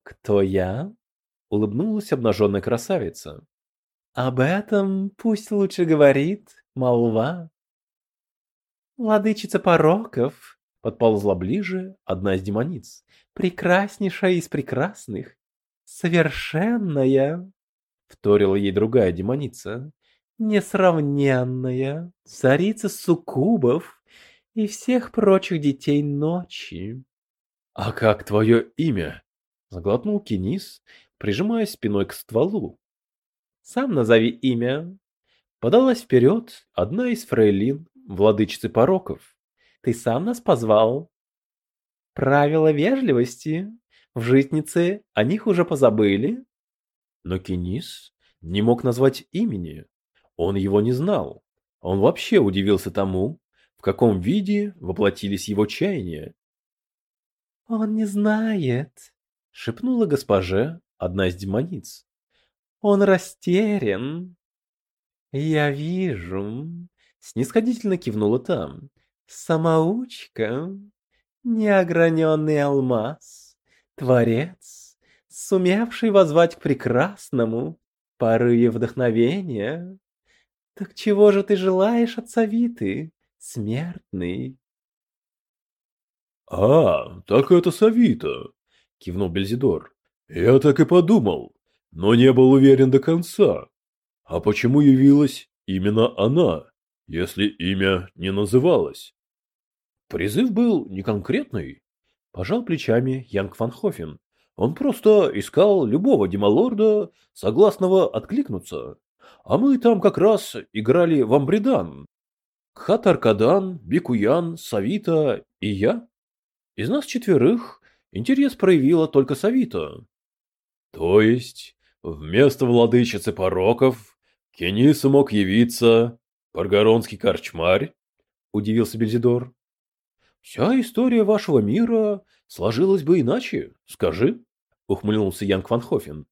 «Кто я?» — улыбнулась обнаженная красавица. «Об этом пусть лучше говорит молва». «Владычица пороков», — подползла ближе одна из демониц, «прекраснейшая из прекрасных, «Совершенная!» — вторила ей другая демоница. «Несравненная! Царица суккубов и всех прочих детей ночи!» «А как твое имя?» — заглотнул Кинис, прижимаясь спиной к стволу. «Сам назови имя». Подалась вперед одна из фрейлин, владычицы пороков. «Ты сам нас позвал?» «Правила вежливости. В житнице о них уже позабыли». Но Кинис не мог назвать имени. Он его не знал. Он вообще удивился тому, в каком виде воплотились его чаяния. «Он не знает», — шепнула госпоже одна из демониц. «Он растерян». «Я вижу», — снисходительно кивнула там. «Самоучка, неограненный алмаз, творец, сумевший возвать к прекрасному порыве вдохновения. Так чего же ты желаешь от Савиты, смертный?» «А, так это Савита!» — кивнул Бельзидор. «Я так и подумал, но не был уверен до конца. А почему явилась именно она, если имя не называлось?» Призыв был не конкретный. Пожал плечами Янг Фанхофен. Он просто искал любого демалорда, согласного откликнуться. А мы там как раз играли в Амбридан. Хатаркадан, Бикуян, Савита и я. Из нас четверых интерес проявила только Савита. То есть, вместо владычицы пороков, Кенису мог явиться Паргаронский корчмарь? Удивился Бельзидор. Вся история вашего мира сложилась бы иначе, скажи, ухмыльнулся Янг Ванхофен. «М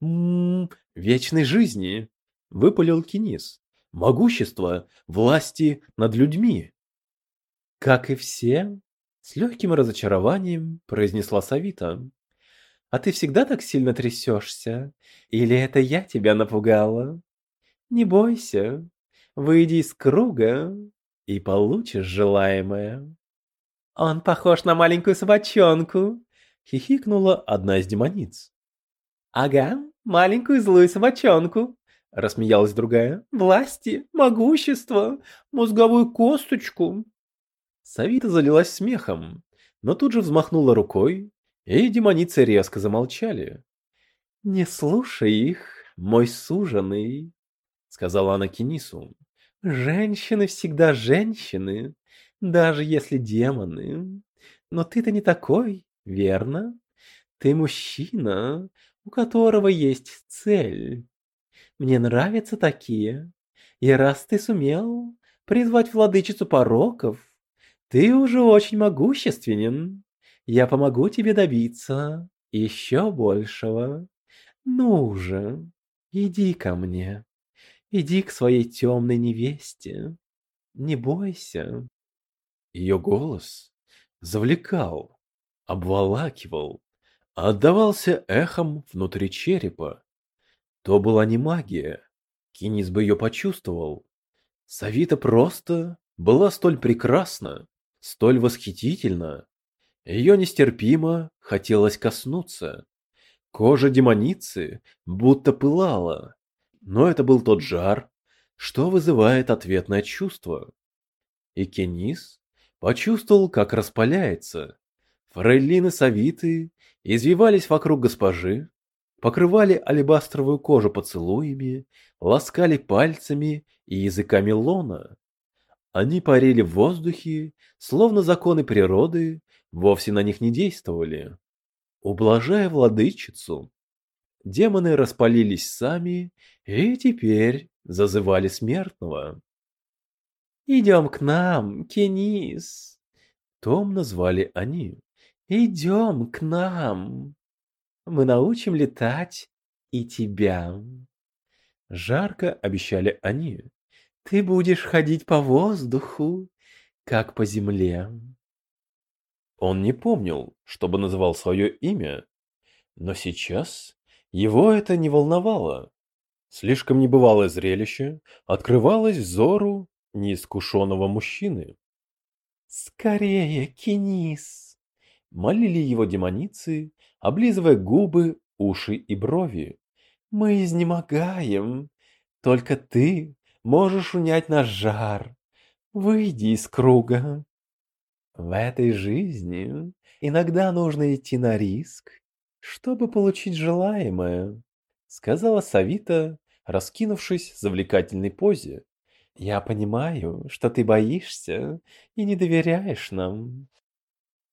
вечной жизни, выпалил Кенис. Могущество, власти над людьми. Как и все, с легким разочарованием произнесла Савита. А ты всегда так сильно трясешься? Или это я тебя напугала? Не бойся, выйди из круга и получишь желаемое. Он похож на маленькую собачонку, хихикнула одна из демониц. Ага, маленькую злую собачонку, рассмеялась другая. Власти, могущество, мозговую косточку. Савита залилась смехом, но тут же взмахнула рукой, и демоницы резко замолчали. «Не слушай их, мой суженый», — сказала она Кинису. «Женщины всегда женщины, даже если демоны. Но ты-то не такой, верно? Ты мужчина, у которого есть цель. Мне нравятся такие. И раз ты сумел призвать владычицу пороков, ты уже очень могущественен. Я помогу тебе добиться еще большего. Ну же, иди ко мне. Иди к своей темной невесте. Не бойся. Ее голос завлекал, обволакивал, отдавался эхом внутри черепа. То была не магия. Кинис бы ее почувствовал. Савита просто была столь прекрасна, столь восхитительно. Ее нестерпимо хотелось коснуться. Кожа демоницы будто пылала, но это был тот жар, что вызывает ответное чувство. И Кенис почувствовал, как распаляется. Фрейлины Савиты извивались вокруг госпожи, покрывали алебастровую кожу поцелуями, ласкали пальцами и языками лона. Они парили в воздухе, словно законы природы вовсе на них не действовали. Ублажая владычицу, демоны распалились сами и теперь зазывали смертного. «Идем к нам, Кенис!» Том назвали они. «Идем к нам! Мы научим летать и тебя!» Жарко обещали они. Ты будешь ходить по воздуху, как по земле. Он не помнил, чтобы называл свое имя, но сейчас его это не волновало. Слишком небывалое зрелище открывалось взору неискушенного мужчины. «Скорее, Кинис!» — молили его демоницы, облизывая губы, уши и брови. «Мы изнемогаем. Только ты можешь унять наш жар. Выйди из круга. В этой жизни иногда нужно идти на риск, чтобы получить желаемое, сказала Савита, раскинувшись в завлекательной позе. Я понимаю, что ты боишься и не доверяешь нам.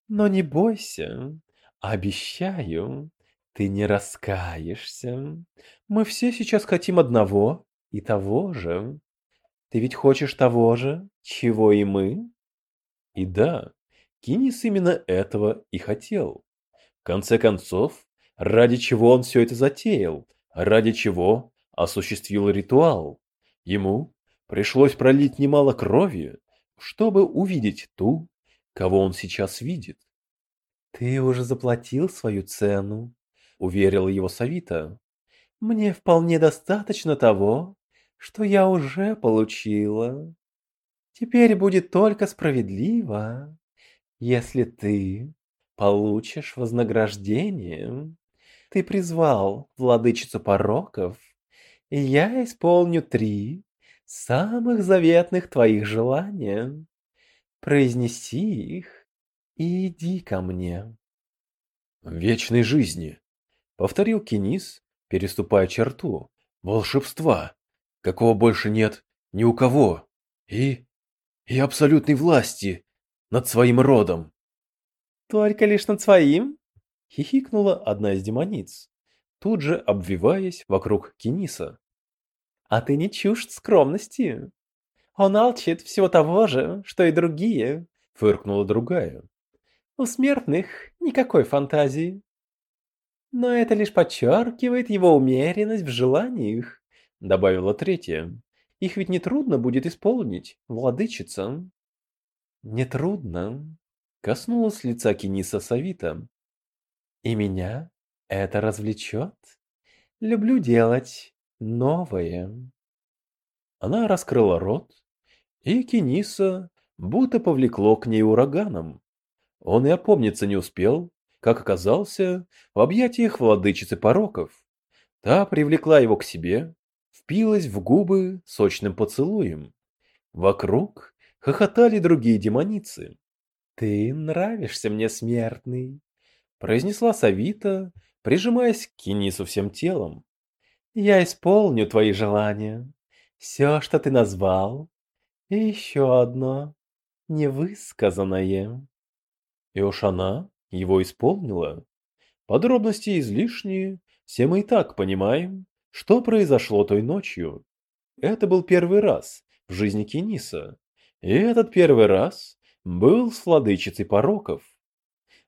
Но не бойся, обещаю, ты не раскаешься. Мы все сейчас хотим одного и того же. Ты ведь хочешь того же, чего и мы? И да, Кинис именно этого и хотел. В конце концов, ради чего он все это затеял, ради чего осуществил ритуал. Ему пришлось пролить немало крови, чтобы увидеть ту, кого он сейчас видит. «Ты уже заплатил свою цену», — уверила его Савита. «Мне вполне достаточно того, что я уже получила. Теперь будет только справедливо, если ты получишь вознаграждение. Ты призвал владычицу пороков, и я исполню три самых заветных твоих желания. Произнеси их и иди ко мне. Вечной жизни, повторил Кинис, переступая черту, волшебства, какого больше нет ни у кого, и... и абсолютной власти над своим родом. Только лишь над своим? Хихикнула одна из демониц, тут же обвиваясь вокруг Киниса. А ты не чужд скромности. Он алчит всего того же, что и другие, фыркнула другая. У смертных никакой фантазии. Но это лишь подчеркивает его умеренность в желаниях, добавила третья. Их ведь не трудно будет исполнить, владычица. Не трудно, коснулась лица Кениса Савита. И меня это развлечет. Люблю делать новое. Она раскрыла рот, и Кениса будто повлекло к ней ураганом. Он и опомниться не успел, как оказался в объятиях владычицы пороков. Та привлекла его к себе, впилась в губы сочным поцелуем. Вокруг хохотали другие демоницы. «Ты нравишься мне, смертный», — произнесла Савита, прижимаясь к Кинису всем телом. «Я исполню твои желания, все, что ты назвал, и еще одно, невысказанное». И уж она его исполнила. Подробности излишние, все мы и так понимаем, что произошло той ночью. Это был первый раз в жизни Кениса, и этот первый раз был с владычицей пороков.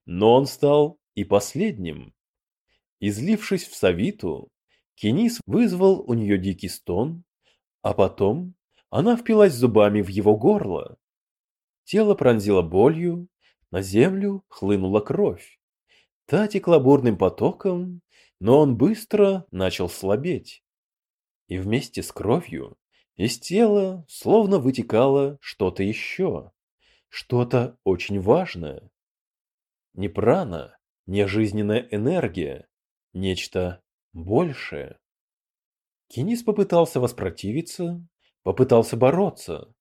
Но он стал и последним. Излившись в Савиту, Кенис вызвал у нее дикий стон, а потом она впилась зубами в его горло. Тело пронзило болью, на землю хлынула кровь. Та текла бурным потоком, но он быстро начал слабеть. И вместе с кровью из тела словно вытекало что-то еще, что-то очень важное. Не прана, не жизненная энергия, нечто большее. Кинис попытался воспротивиться, попытался бороться,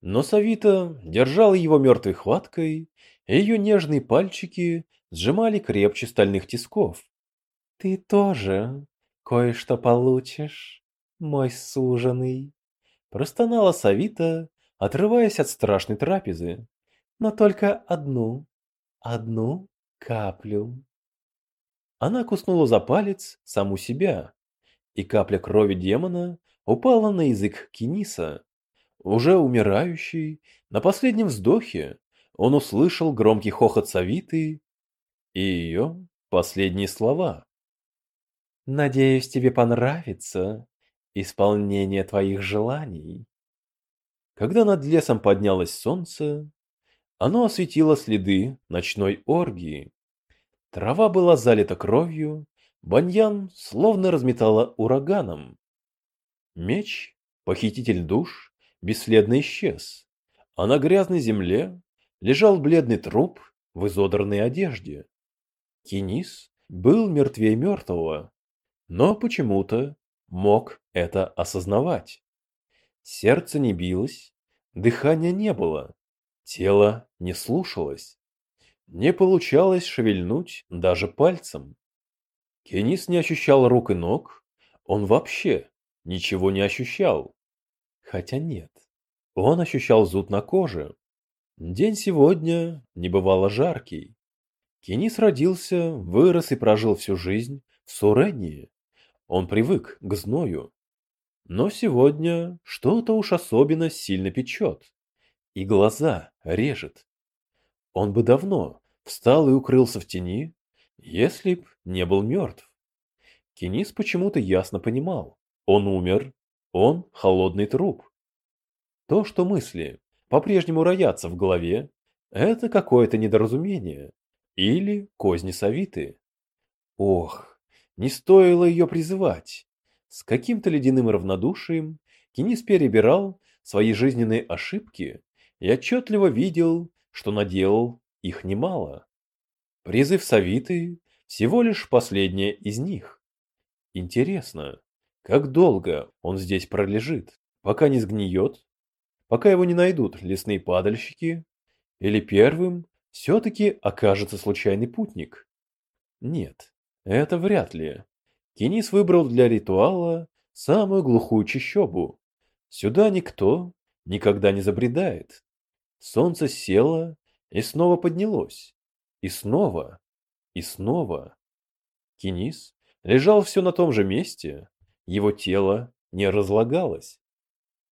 но Савита держала его мертвой хваткой ее нежные пальчики сжимали крепче стальных тисков. «Ты тоже кое-что получишь, мой суженый», — простонала Савита, отрываясь от страшной трапезы. «Но только одну, одну каплю». Она куснула за палец саму себя, и капля крови демона упала на язык Киниса, уже умирающий, на последнем вздохе, он услышал громкий хохот Савиты и ее последние слова. «Надеюсь, тебе понравится исполнение твоих желаний». Когда над лесом поднялось солнце, оно осветило следы ночной оргии. Трава была залита кровью, баньян словно разметала ураганом. Меч, похититель душ, бесследно исчез, а на грязной земле лежал бледный труп в изодранной одежде. Кинис был мертвее мертвого, но почему-то мог это осознавать. Сердце не билось, дыхания не было, Тело не слушалось. Не получалось шевельнуть даже пальцем. Кенис не ощущал рук и ног, он вообще ничего не ощущал. Хотя нет, он ощущал зуд на коже. День сегодня не бывало жаркий. Кенис родился, вырос и прожил всю жизнь в Сурении. Он привык к зною. Но сегодня что-то уж особенно сильно печет. И глаза режет. Он бы давно встал и укрылся в тени, если б не был мертв. Кенис почему-то ясно понимал. Он умер, он холодный труп. То, что мысли по-прежнему роятся в голове, это какое-то недоразумение или козни Савиты. Ох, не стоило ее призывать. С каким-то ледяным равнодушием Кенис перебирал свои жизненные ошибки и отчетливо видел, что наделал их немало. Призыв Савиты всего лишь последняя из них. Интересно, как долго он здесь пролежит, пока не сгниет, пока его не найдут лесные падальщики, или первым все-таки окажется случайный путник? Нет, это вряд ли. Кенис выбрал для ритуала самую глухую чащобу. Сюда никто никогда не забредает. Солнце село и снова поднялось. И снова, и снова. Кенис лежал все на том же месте, его тело не разлагалось.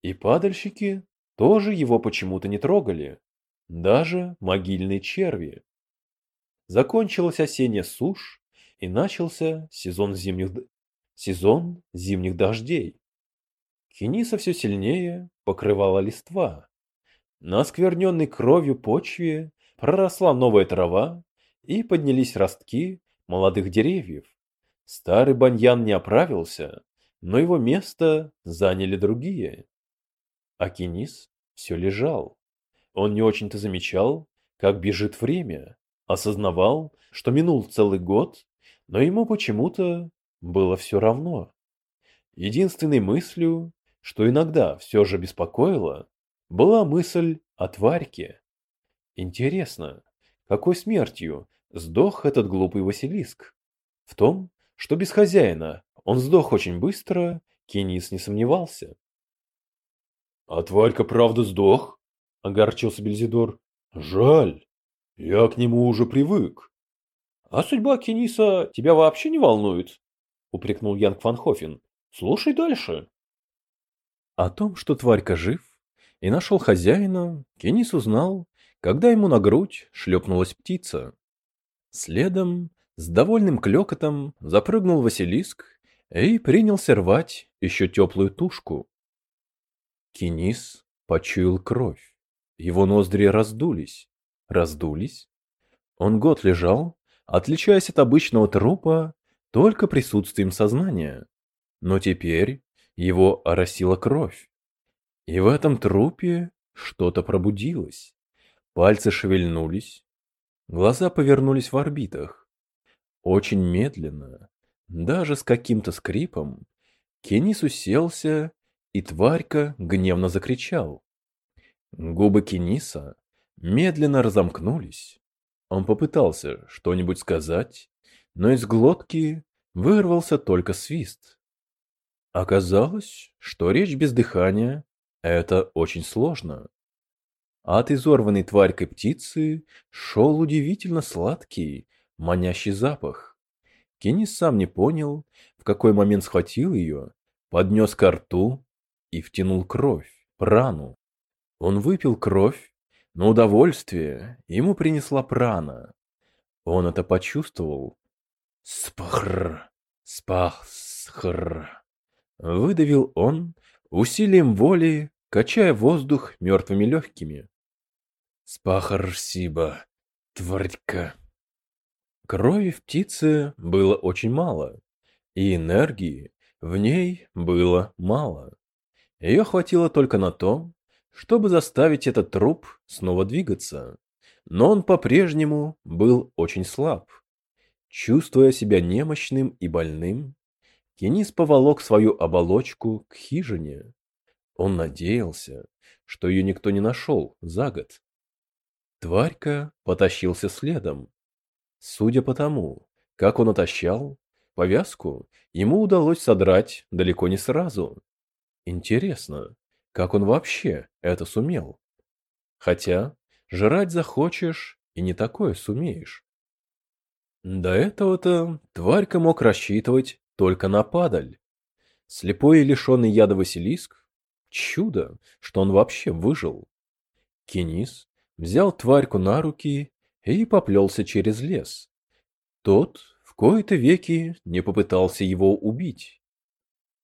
И падальщики тоже его почему-то не трогали, даже могильные черви. Закончилась осенняя сушь, и начался сезон зимних, сезон зимних дождей. Кениса все сильнее покрывала листва. На оскверненной кровью почве проросла новая трава и поднялись ростки молодых деревьев. Старый баньян не оправился, но его место заняли другие. Акинис все лежал. Он не очень-то замечал, как бежит время, осознавал, что минул целый год, но ему почему-то было все равно. Единственной мыслью, что иногда все же беспокоило, была мысль о тварьке. Интересно, какой смертью сдох этот глупый Василиск? В том, что без хозяина он сдох очень быстро, Кенис не сомневался. «А тварька правда сдох?» — огорчился Бельзидор. «Жаль, я к нему уже привык». «А судьба Кениса тебя вообще не волнует?» — упрекнул Янг Фанхофен. «Слушай дальше». О том, что тварька жив и нашел хозяина, Кенис узнал, когда ему на грудь шлепнулась птица. Следом, с довольным клёкотом, запрыгнул Василиск и принялся рвать еще теплую тушку. Кенис почуял кровь. Его ноздри раздулись. Раздулись. Он год лежал, отличаясь от обычного трупа только присутствием сознания. Но теперь его оросила кровь. И в этом трупе что-то пробудилось. Пальцы шевельнулись, глаза повернулись в орбитах. Очень медленно, даже с каким-то скрипом, Кенис уселся, и тварька гневно закричал. Губы Кениса медленно разомкнулись. Он попытался что-нибудь сказать, но из глотки вырвался только свист. Оказалось, что речь без дыхания – это очень сложно. От изорванной тварькой птицы шел удивительно сладкий, манящий запах. Кеннис сам не понял, в какой момент схватил ее, поднес ко рту и втянул кровь, прану. Он выпил кровь, но удовольствие ему принесла прана. Он это почувствовал. Спахр, спахр. Выдавил он усилием воли, качая воздух мертвыми легкими. Спахарсиба, тварька. Крови в птице было очень мало, и энергии в ней было мало. Ее хватило только на то, чтобы заставить этот труп снова двигаться, но он по-прежнему был очень слаб. Чувствуя себя немощным и больным, Кенис поволок свою оболочку к хижине. Он надеялся, что ее никто не нашел за год. Тварька потащился следом. Судя по тому, как он отощал, повязку ему удалось содрать далеко не сразу. Интересно, как он вообще это сумел? Хотя, жрать захочешь и не такое сумеешь. До этого-то тварька мог рассчитывать только на падаль. Слепой и лишенный яда Василиск — чудо, что он вообще выжил. Кенис взял тварьку на руки и поплелся через лес. Тот в кои-то веки не попытался его убить.